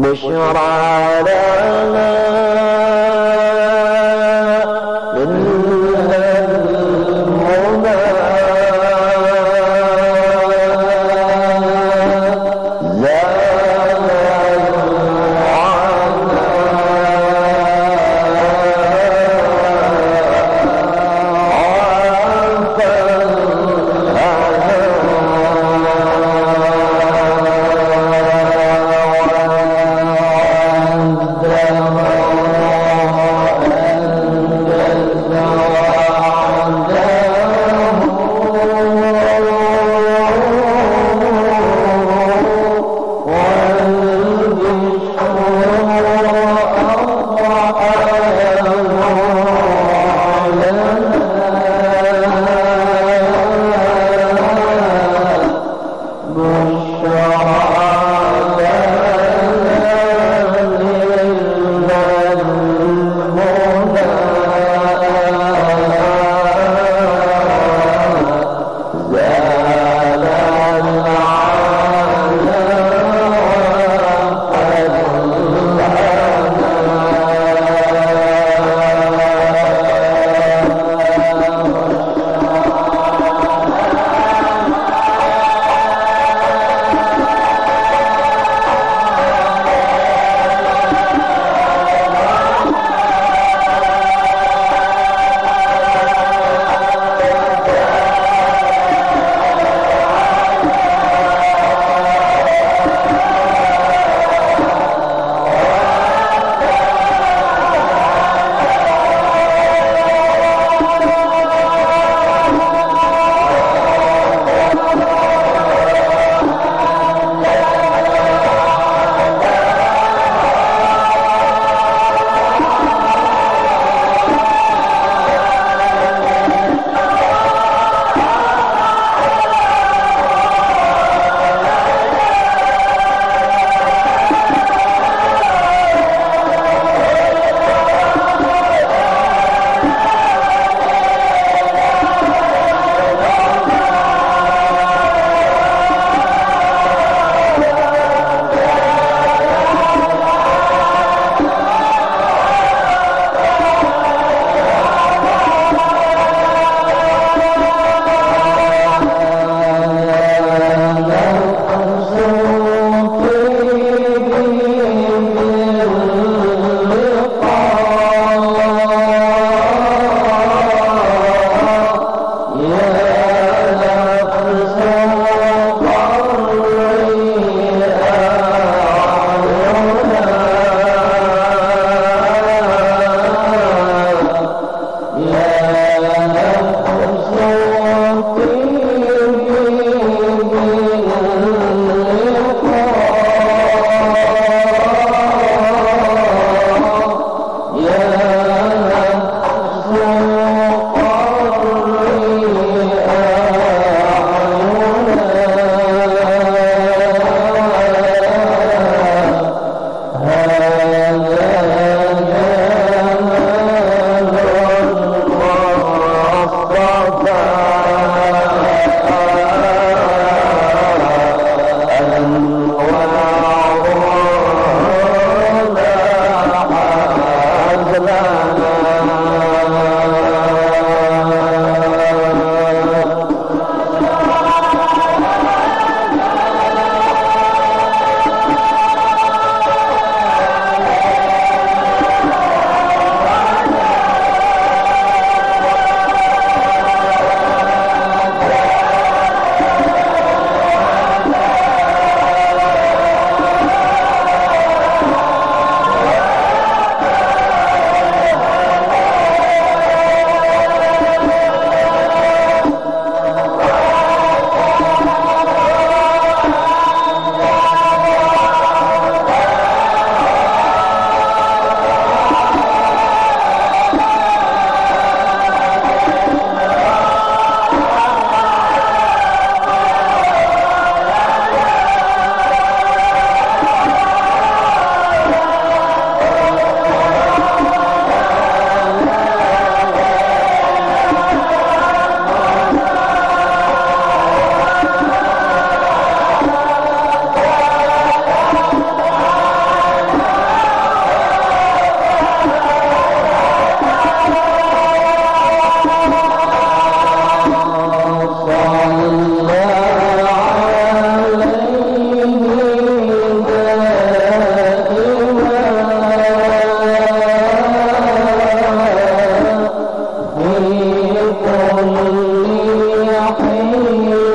بشرى لنا Yeah. Oh.